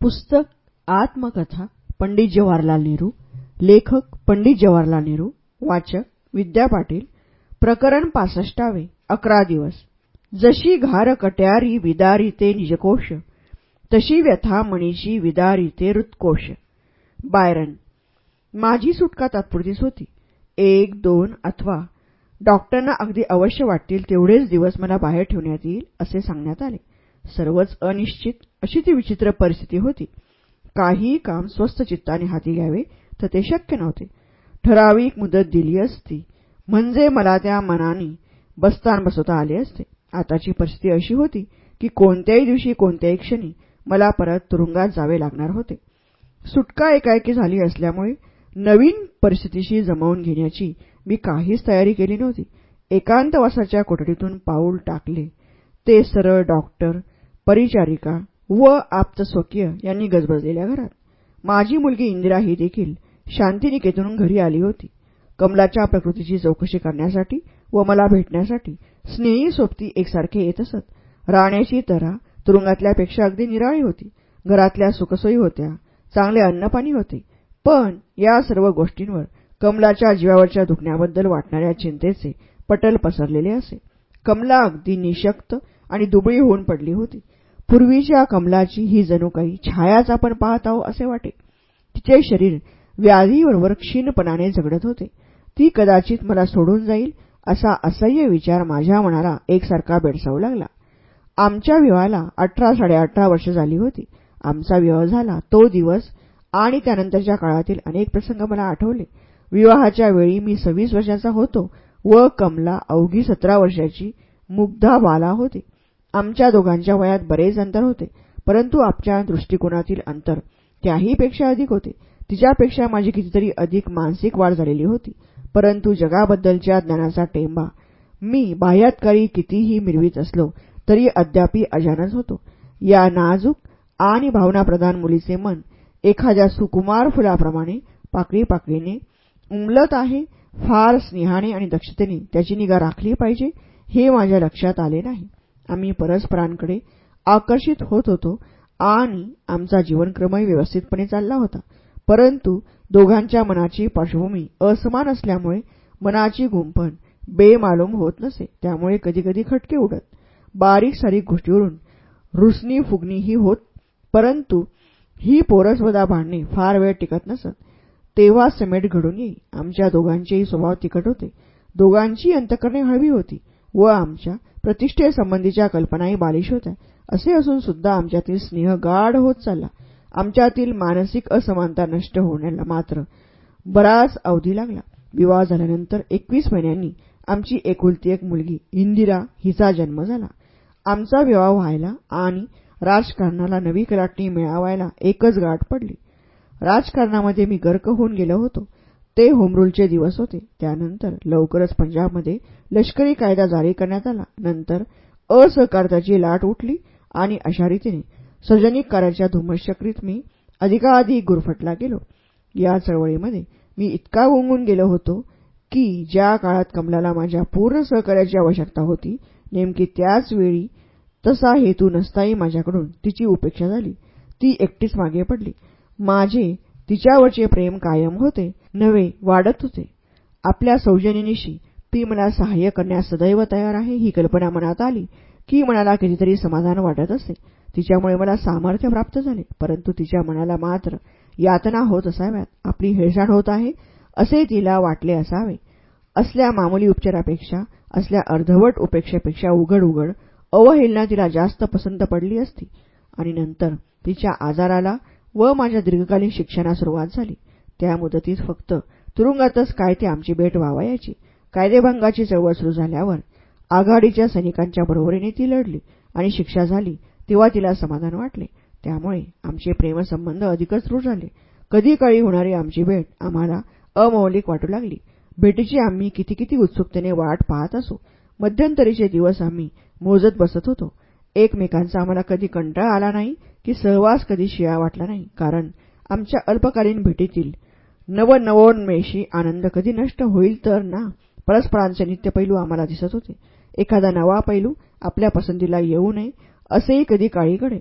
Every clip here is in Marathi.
पुस्तक आत्मकथा पंडित जवाहरलाल नेहरू लेखक पंडित जवाहरलाल नेहरू वाचक विद्या पाटील प्रकरण पासष्टावे अकरा दिवस. जशी घार कट्यारी विदारिते निजकोश तशी व्यथा मणीची विदारिते हृत्कोश बायरन माझी सुटका तात्पुरतीच होती. एक दोन अथवा. डॉक्टरना अगदी अवश्य वाटतील तेवढेच दिवस मला बाहेर ठेवण्यात येईल असे सांगण्यात आले. सर्वच अनिश्चित अशी ती विचित्र परिस्थिती होती. काहीही काम स्वस्थ चित्ताने हाती घ्यावे तर ते शक्य नव्हते. ठराविक मुदत दिली असती. म्हणजे मला त्या मनाने बसतान बसवता आले असते. आताची परिस्थिती अशी होती की कोणत्याही दिवशी कोणत्याही क्षणी मला परत तुरुंगात जावे लागणार होते. सुटका एकाएकी झाली असल्यामुळे नवीन परिस्थितीशी जमवून घेण्याची मी काहीच तयारी केली नव्हती. एकांतवासाच्या कोठडीतून पाऊल टाकले. ते सरळ डॉक्टर परिचारिका व आप्तस्वकीय यांनी गजबजलेल्या घरात. माझी मुलगी इंदिरा ही देखील शांतिनिकेतनून घरी आली होती. कमलाच्या प्रकृतीची चौकशी करण्यासाठी व मला भेटण्यासाठी स्नेही सोबती एकसारखे येत असत. राहण्याची तरा तुरुंगातल्यापेक्षा अगदी निराळी होती. घरातल्या सुखसोयी होत्या. चांगले अन्नपाणी होते. पण या सर्व गोष्टींवर कमलाच्या जीवावरच्या दुखण्याबद्दल वाटणाऱ्या चिंतेचे पटल पसरलेले असे. कमला अगदी निशक्त आणि दुबळी होऊन पडली होती. पूर्वीच्या कमलाची ही जणू काही छायाच आपण पाहत आहो असे वाटे. तिचे शरीर व्याधीबरोबर क्षीणपणाने झगडत होते. ती कदाचित मला सोडून जाईल असा असह्य विचार माझ्या मनाला एकसारखा बेडसावू लागला. आमच्या विवाहाला अठरा साडेअठरा वर्ष झाली होती. आमचा विवाह झाला. तो दिवस आणि त्यानंतरच्या काळातील अनेक प्रसंग मला आठवले. विवाहाच्या वेळी मी सव्वीस वर्षाचा होतो व कमला अवघी सतरा वर्षाची मुग्धा बाला होती. आमच्या दोघांच्या वयात बरेच अंतर होते परंतु आमच्या दृष्टिकोनातील अंतर त्याहीपेक्षा अधिक होते. तिच्यापेक्षा माझी कितीतरी अधिक मानसिक वाढ झालेली होती परंतु जगाबद्दलच्या ज्ञानाचा टेंबा मी बाह्यातकारी कितीही मिरवीत असलो तरी अद्यापी अजानच होतो. या नाजूक आणि भावनाप्रधान मुलीचे मन एखाद्या सुकुमार फुलाप्रमाणे पाकळी पाकळीने उमलत आहे फार स्नेहाने आणि दक्षतेने त्याची निगा राखली पाहिजे हे माझ्या लक्षात आले नाही. आम्ही परस्परांकडे आकर्षित होत होतो आणि आमचा जीवनक्रमही व्यवस्थितपणे चालला होता. परंतु दोघांच्या मनाची पार्श्वभूमी असमान असल्यामुळे मनाची गुंफण बेमालूम होत नसे त्यामुळे कधीकधी खटके उडत. बारीक सारीक गोष्टीवरून रुसणी फुगणीही होत परंतु ही पोरसवदा भांडणे फार वेळ टिकत नसत. तेव्हा समेट घडून येई. आमच्या दोघांचेही स्वभाव तिखट होते. दोघांची अंतकरणे हळवी होती व आमच्या प्रतिष्ठेसंबंधीच्या कल्पनाही बालिश होत्या. असे असून सुद्धा आमच्यातील स्नेह गाढ होत चालला. आमच्यातील मानसिक असमानता नष्ट होण्याला मात्र बराच अवधी लागला. विवाह झाल्यानंतर एकवीस महिन्यांनी आमची एकुलती एक मुलगी इंदिरा हिचा जन्म झाला. आमचा विवाह व्हायला आणि राजकारणाला नवी कलाटणी मिळावायला एकच गाठ पडली. राजकारणामध्ये मी गर्क होऊन गेलो होतो. ते होमरूलचे दिवस होते. त्यानंतर लवकरच पंजाबमध्ये लष्करी कायदा जारी करण्यात आला. नंतर असहकारिताची लाट उठली आणि अशा रीतीने सार्वजनिक कार्याच्या धुमशक्रीत मी अधिकाधिक गुरफटला गेलो. या चळवळीमध्ये मी इतका गुंगून गेलो होतो की ज्या काळात कमलाला माझ्या पूर्ण सहकार्याची आवश्यकता होती नेमकी त्याच वेळी तसा हेतू नसताही माझ्याकडून तिची उपेक्षा झाली. ती एकटीच मागे पडली. माझे तिच्यावरचे प्रेम कायम होते नवे वाढत होते. आपल्या सौजन्यनिशी ती मला सहाय्य करण्यास सदैव तयार आहे ही कल्पना मनात आली की मनाला कितीतरी समाधान वाटत असे. तिच्यामुळे मला सामर्थ्य प्राप्त झाले परंतु तिच्या मनाला मात्र यातना होत असाव्यात. आपली हेळसाण होत आहे असे तिला वाटले असावे. असल्या मामुली उपचारापेक्षा असल्या अर्धवट उपेक्षेपेक्षा उघड उघड अवहेलना तिला जास्त पसंत पडली असती. आणि नंतर तिच्या आजाराला व माझ्या दीर्घकालीन शिक्षणास सुरुवात झाली. त्या मुदतीत फक्त तुरुंगातच काय ते आमची भेट व्हावायची कायदेभंगाची चळवळ सुरू झाल्यावर आघाडीच्या सैनिकांच्या बरोबरीने ती लढली आणि शिक्षा झाली तेव्हा तिला समाधान वाटले. त्यामुळे आमचे प्रेमसंबंध अधिकच दृढ झाले. कधी काळी होणारी आमची भेट आम्हाला अमौलिक वाटू लागली. भेटीची आम्ही किती किती उत्सुकतेने वाट पाहत असो मध्यंतरीचे दिवस आम्ही मोजत बसत होतो. एकमेकांचा आम्हाला कधी कंटाळा आला नाही की सहवास कधी शिळा वाटला नाही. कारण आमच्या अल्पकालीन भेटीतील नवनवोन्मेषी आनंद कधी नष्ट होईल तर ना? परस्परांचे नित्य पैलू आम्हाला दिसत होते. एखादा नवा पैलू आपल्या पसंतीला येऊ नये असेही कधी काळी घडे.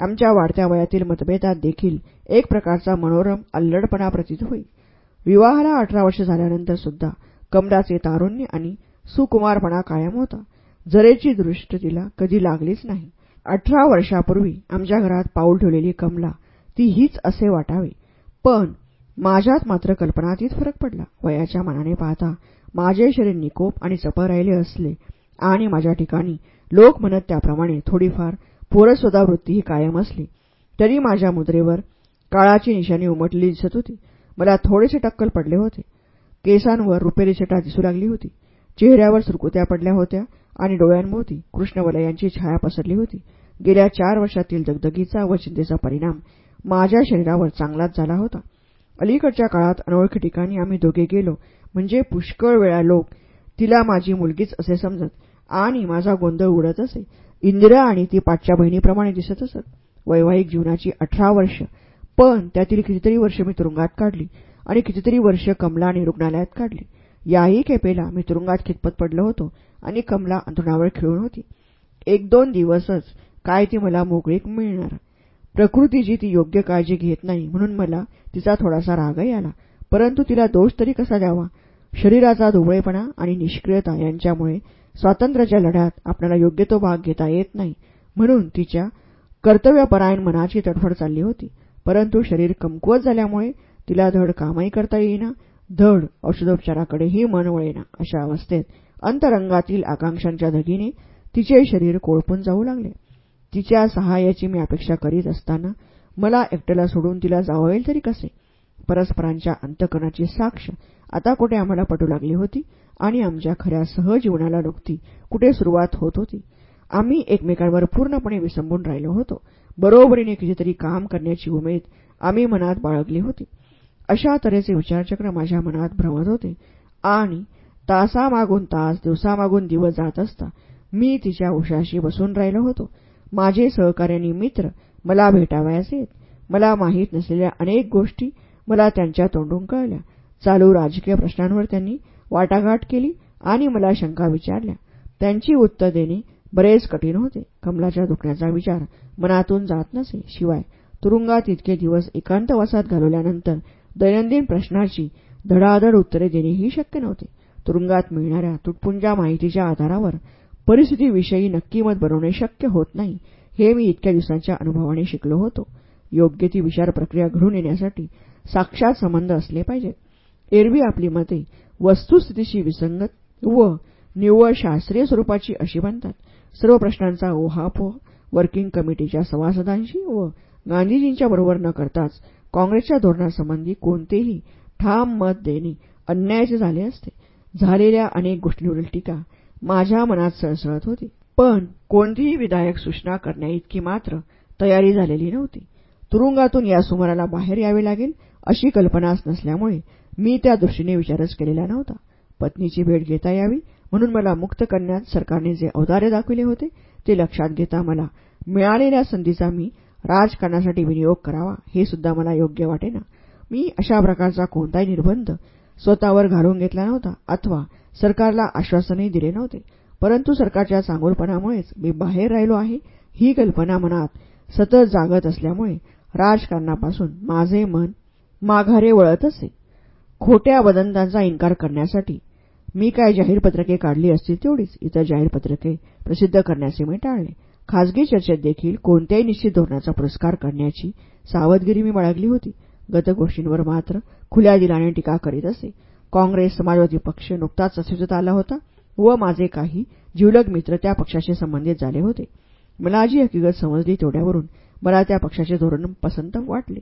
आमच्या वाढत्या वयातील मतभेदात देखील एक प्रकारचा मनोरम अल्लडपणा प्रतीत होई. विवाहाला अठरा वर्ष झाल्यानंतर सुद्धा कमलाचे तारुण्य आणि सुकुमारपणा कायम होता. जरेची दृष्ट तिला कधी लागलीच नाही. अठरा वर्षापूर्वी आमच्या घरात पाऊल ठेवलेली कमला ती हीच असे वाटावे. पण माझ्यात मात्र कल्पनातीत फरक पडला. वयाच्या मनाने पाहता माझे शरीर निकोप आणि चपळ राहिले असले आणि माझ्या ठिकाणी लोक म्हणत त्याप्रमाणे थोडीफार पोरसोदा वृत्तीही कायम असली तरी माझ्या मुद्रेवर काळाची निशाणी उमटली दिसत होती. मला थोडेसे टक्कल पडले होते. केसांवर रुपेरी छटा दिसू लागली होती. चेहऱ्यावर सुरकुत्या पडल्या होत्या. आणि डोळ्यांभोवती कृष्णवलयांची छाया पसरली होती. गेल्या चार वर्षातील दगदगीचा व चिंतेचा परिणाम माझ्या शरीरावर चांगलाच झाला होता. अलीकडच्या काळात अनोळखी ठिकाणी आम्ही दोघे गेलो. म्हणजे पुष्कळ वेळा लोक तिला माझी मुलगीच असे समजत. आणि माझा गोंधळ उडत असे. इंदिरा आणि ती पाठच्या बहिणीप्रमाणे दिसत असत. वैवाहिक जीवनाची अठरा वर्ष. पण त्यातील कितीतरी वर्ष मी तुरुंगात काढली. आणि कितीतरी वर्ष कमला आणि रुग्णालयात काढली. याही खेपेला मी तुरुंगात खितपत पडलो होतो आणि कमला अंतरुणावर खिळून होती. एक दोन दिवसच काय ती मला मोकळीक मिळणार? प्रकृतीची ती योग्य काळजी घेत नाही म्हणून मला तिचा थोडासा रागही आला. परंतु तिला दोष तरी कसा द्यावा? शरीराचा दुबळेपणा आणि निष्क्रियता यांच्यामुळे स्वातंत्र्याच्या लढ्यात आपल्याला योग्य तो भाग घेता येत नाही. म्हणून तिच्या कर्तव्यपरायण मनाची तडफड चालली होती. परंतु शरीर कमकुवत झाल्यामुळे तिला धड कामही करता येईना. धड औषधोपचाराकडेही मन वळेना अशा अवस्थेत अंतरंगातील आकांक्षांच्या धगीने तिचे शरीर कोळपून जाऊ लागले. तिच्या सहाय्याची मी अपेक्षा करीत असताना मला एकट्याला सोडून तिला जावळेल तरी कसे? परस्परांच्या अंतकरणाची साक्ष आता कुठे आम्हाला पटू लागली होती आणि आमच्या खऱ्या सहजीवनाला नुकती कुठे सुरुवात होत होती? आम्ही एकमेकांवर पूर्णपणे विसंबून राहिलो होतो. बरोबरीने कितीतरी काम करण्याची उमेद आम्ही मनात बाळगली होती. अशा तऱ्हेचे विचारचक्र माझ्या मनात भ्रमत होते. आणि तासामागून तास दिवसामागून दिवस जात असता मी तिच्या उशाशी बसून राहिलो होतो. माझे सहकार्यानी मित्र मला भेटावयास येत. मला माहीत नसलेल्या अनेक गोष्टी मला त्यांच्या तोंडून कळल्या. चालू राजकीय प्रश्नांवर त्यांनी वाटाघाट केली आणि मला शंका विचारल्या. त्यांची उत्तर देणे बरेच कठीण होते. कमलाच्या दुखण्याचा विचार मनातून जात नसे. शिवाय तुरुंगात इतके दिवस एकांतवासात घालवल्यानंतर दैनंदिन प्रश्नाची धडाधड उत्तरे देणेही शक्य नव्हते. तुरुंगात मिळणाऱ्या तुटपुंजा माहितीच्या आधारावर परिस्थितीविषयी नक्की मत बनवणे शक्य होत नाही हे मी इतक्या दिवसांच्या अनुभवाने शिकलो होतो. योग्य ती विचार प्रक्रिया घडून येण्यासाठी साक्षात संबंध असले पाहिजेत एरवी आपली मते वस्तुस्थितीशी विसंगत व निव्वळ शास्त्रीय स्वरूपाची अशी बनतात. सर्व प्रश्नांचा ओहापोह वर्किंग कमिटीच्या सभासदांशी व गांधीजींच्या बरोबर न करताच काँग्रेसच्या धोरणासंबंधी कोणतेही ठाम मत देणे अन्यायाचे झाले असते. झालेल्या अनेक गोष्टींवरील टीका माझ्या मनात सळसळत होती. पण कोणतीही विधायक सूचना करण्याइतकी मात्र तयारी झालेली नव्हती. तुरुंगातून या सुमाराला बाहेर यावे लागेल अशी कल्पनाच नसल्यामुळे मी त्या दृष्टीने विचारच केलेला नव्हता. पत्नीची भेट घेता यावी म्हणून मला मुक्त करण्यात सरकारने जे औदार्य दाखविले होते ते लक्षात घेता मला मिळालेल्या संधीचा मी राजकारणासाठी विनियोग करावा हे सुद्धा मला योग्य वाटेना. मी अशा प्रकारचा कोणताही निर्बंध स्वतःवर घालून घेतला नव्हता अथवा सरकारला आश्वासनही दिले नव्हते. परंतु सरकारच्या चांगुलपणामुळेच मी बाहेर राहिलो आहे ही कल्पना मनात सतत जागत असल्यामुळे राजकारणापासून माझे मन माघारे वळत असे खोट्या वदंतांचा इन्कार करण्यासाठी मी काय जाहीर पत्रके काढली असतील तेवढीच इतर जाहीर पत्रके प्रसिद्ध करण्याचे मी टाळले. खाजगी चर्चेत देखील कोणत्याही निश्चित धोरणाचा पुरस्कार करण्याची सावधगिरी मी बाळगली होती. गत गोष्टींवर मात्र खुल्या दिलाने टीका करीत असे. काँग्रेस समाजवादी पक्ष नुकताच अस्तित्वात आला होता व माझे काही जिवलग मित्र त्या पक्षाशी संबंधित झाले होते. मला जी हकीकत समजली तेवढ्यावरून मला त्या पक्षाचे धोरण पसंत वाटले.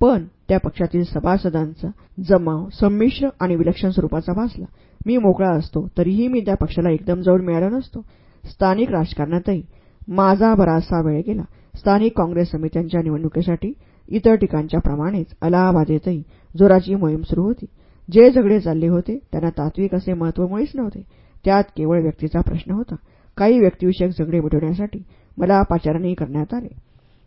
पण त्या पक्षातील सभासदांचा जमाव संमिश्र आणि विलक्षण स्वरूपाचा भासला. मी मोकळा असतो तरीही मी त्या पक्षाला एकदम जवळ मिळालो नसतो. स्थानिक राजकारणातही माझा बराचसा वेळ गेला. स्थानिक काँग्रेस समित्यांच्या निवडणुकीसाठी इतर ठिकाणच्या प्रमाणेच अलाहाबादेतही जोराची मोहीम सुरू होती. जे झगडे चालले होते त्यांना तात्विक असे महत्त्व मुळीच नव्हते. त्यात केवळ व्यक्तीचा प्रश्न होता. काही व्यक्तिविषयक झगडे मिटवण्यासाठी मला पाचारणही करण्यात आले.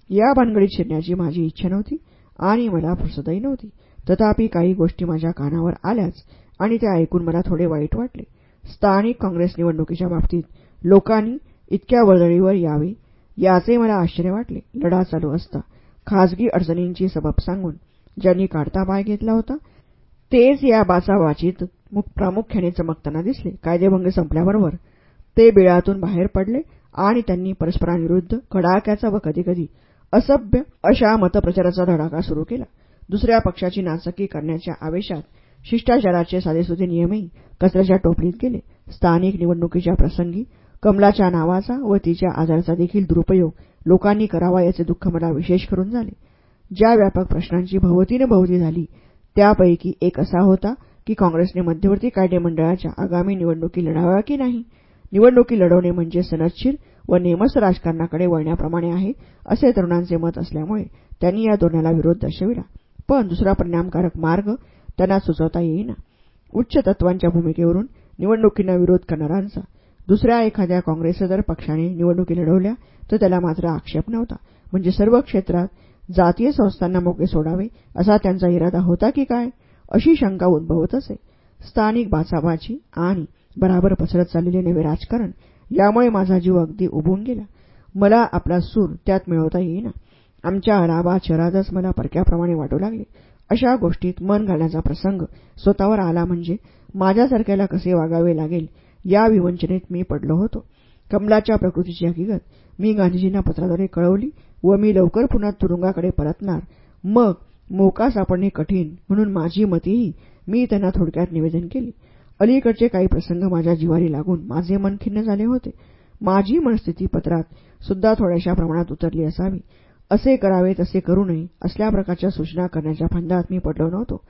या भानगडीत शिरण्याची माझी इच्छा नव्हती आणि मला फुरसतही नव्हती. तथापि काही गोष्टी माझ्या कानावर आल्याच आणि त्या ऐकून मला थोडे वाईट वाटले. स्थानिक काँग्रेस निवडणुकीच्या बाबतीत लोकांनी इतक्या वर्दळीवर यावे याचे मला आश्चर्य वाटले. लढा चालू असता खाजगी अडचणींची सबब सांगून ज्यांनी काढता पाय घेतला होता तेच या बाचाबाचीत प्रामुख्याने चमकताना दिसले. कायदेभंग संपल्याबरोबर ते बिळातून बाहेर पडले आणि त्यांनी परस्परांविरुद्ध कडाक्याचा व कधीकधी असभ्य अशा मतप्रचाराचा धडाका सुरू केला. दुसऱ्या पक्षाची नाचकी करण्याच्या आवेशात शिष्टाचाराचे साधेसुधे नियमही कचऱ्याच्या टोपलीत गेले. स्थानिक निवडणुकीच्या प्रसंगी कमलाच्या नावाचा व तिच्या आजाराचा देखील दुरुपयोग लोकांनी करावा याचे दुःख मला विशेष करून झाले. ज्या व्यापक प्रश्नांची भोवतीने भोवती झाली त्यापैकी एक असा होता की काँग्रेसने मध्यवर्ती कायदे मंडळाच्या आगामी निवडणुकी लढाव्या की नाही? निवडणुकी लढवणे म्हणजे सनदशीर व नेमस राजकारणाकडे वळण्याप्रमाणे आहे असे तरुणांचे मत असल्यामुळे त्यांनी या धोरणाला विरोध दर्शविला. पण दुसरा परिणामकारक मार्ग त्यांना सुचवता येईना. उच्च तत्वांच्या भूमिकेवरून निवडणुकींना विरोध करणाऱ्यांचा दुसऱ्या एखाद्या काँग्रेसेतर पक्षाने निवडणुकी लढवल्या तर त्याला मात्र आक्षेप नव्हता. म्हणजे सर्व क्षेत्रात जातीय संस्थांना मोके सोडावे असा त्यांचा इरादा होता की काय? अशी शंका उद्भवत असे स्थानिक बाचाबाची आणि बराबर पसरत चाललेले नवे राजकारण यामुळे माझा जीव अगदी उभून गेला. मला आपला सूर त्यात मिळवता येईना. आमच्या अलाहाबाद शहरातच मला परक्याप्रमाणे वाटू लागले. अशा गोष्टीत मन घालण्याचा प्रसंग स्वतःवर आला म्हणजे माझ्यासारख्याला कसे वागावे लागेल या विवंचनेत मी पडलो होतो. कमलाच्या प्रकृतीची हकीकत मी गांधीजींना पत्राद्वारे कळवली व मी लवकर पुन्हा तुरुंगाकडे परतणार. मग मोका सापडणे कठीण म्हणून माझी मतीही मी त्यांना थोडक्यात निवेदन केली. अलीकडचे काही प्रसंग माझ्या जिवारी लागून माझे मन खिन्न झाले होते. माझी मनस्थिती पत्रात सुद्धा थोड्याशा प्रमाणात उतरली असावी. असे करावे तसे करू नये असल्या प्रकारच्या सूचना करण्याच्या फंदात मी पडलो नव्हतो.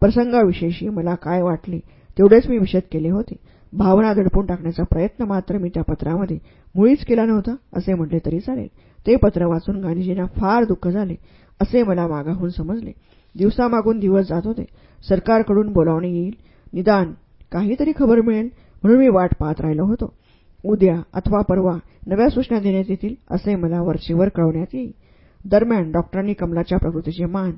प्रसंगाविषयी मला काय वाटले तेवढेच मी विशद केले होते. भावना दडपून टाकण्याचा प्रयत्न मात्र मी त्या पत्रामध्ये मुळीच केला नव्हता असे म्हटले तरी चालेल. ते पत्र वाचून गांधीजींना फार दुःख झाले असे मला मागाहून समजले. दिवसामागून दिवस जात होते. सरकारकडून बोलावणे येईल. निदान काहीतरी खबर मिळेल म्हणून मी वाट पाहत राहिलो होतो. उद्या अथवा परवा नव्या सूचना देण्यात येतील असे मला वरचेवर कळवण्यात येईल. दरम्यान डॉक्टरांनी कमलाच्या प्रकृतीचे मान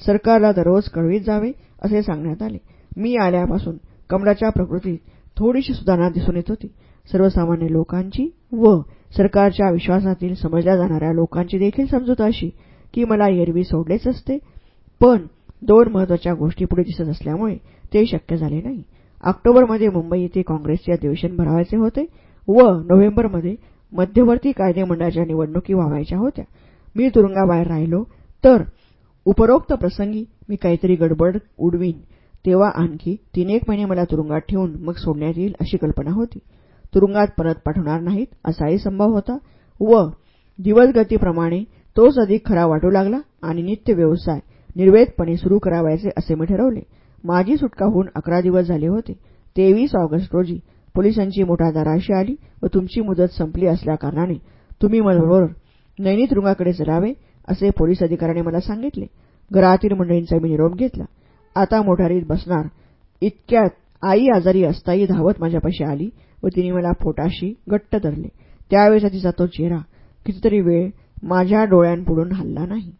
सरकारला दररोज कळवीत जावे असे सांगण्यात आले. मी आल्यापासून कमलाच्या प्रकृतीत थोडीशी सुधारणा दिसून येत होती. सर्वसामान्य लोकांची व सरकारच्या विश्वासातील समजल्या जाणाऱ्या लोकांची देखील समजूत अशी की मला एरवी सोडलेच असते. पण दोन महत्त्वाच्या गोष्टी पुढे दिसत असल्यामुळे ते शक्य झाले नाही. ऑक्टोबरमध्ये मुंबई येथे काँग्रेसचे अधिवेशन भरावायचे होते व नोव्हेंबरमध्ये मध्यवर्ती कायदे मंडळाच्या निवडणुकी व्हावायच्या होत्या. मी तुरुंगाबाहेर राहिलो तर उपरोक्त प्रसंगी मी काहीतरी गडबड उडवीन. तेव्हा आणखी तीन एक महिने मला तुरुंगात ठेवून मग सोडण्यात येईल अशी कल्पना होती. तुरुंगात परत पाठवणार नाहीत असाही संभव होता व दिवसगतीप्रमाणे तोच अधिक खरा वाटू लागला आणि नित्य व्यवसाय निर्वेदपणे सुरू करावायचे असे मी ठरवले. माझी सुटका होऊन अकरा दिवस झाले होते. तेवीस ऑगस्ट रोजी पोलिसांची मोठा दाराशी आली व तुमची मुदत संपली असल्याकारणाने तुम्ही माझ्याबरोबर नैनी तुरुंगाकडे चलावे असे पोलीस अधिकाऱ्याने मला सांगितले. घरातील मंडळींचा मी निरोप घेतला. आता मोटारीत बसणार. इतक्यात आई आजारी असताही धावत माझ्यापाशी आली व तिने मला पोटाशी घट्ट धरले. त्यावेळेचा तिचा तो चेहरा कितीतरी वेळ माझ्या डोळ्यांपुढून हलला नाही.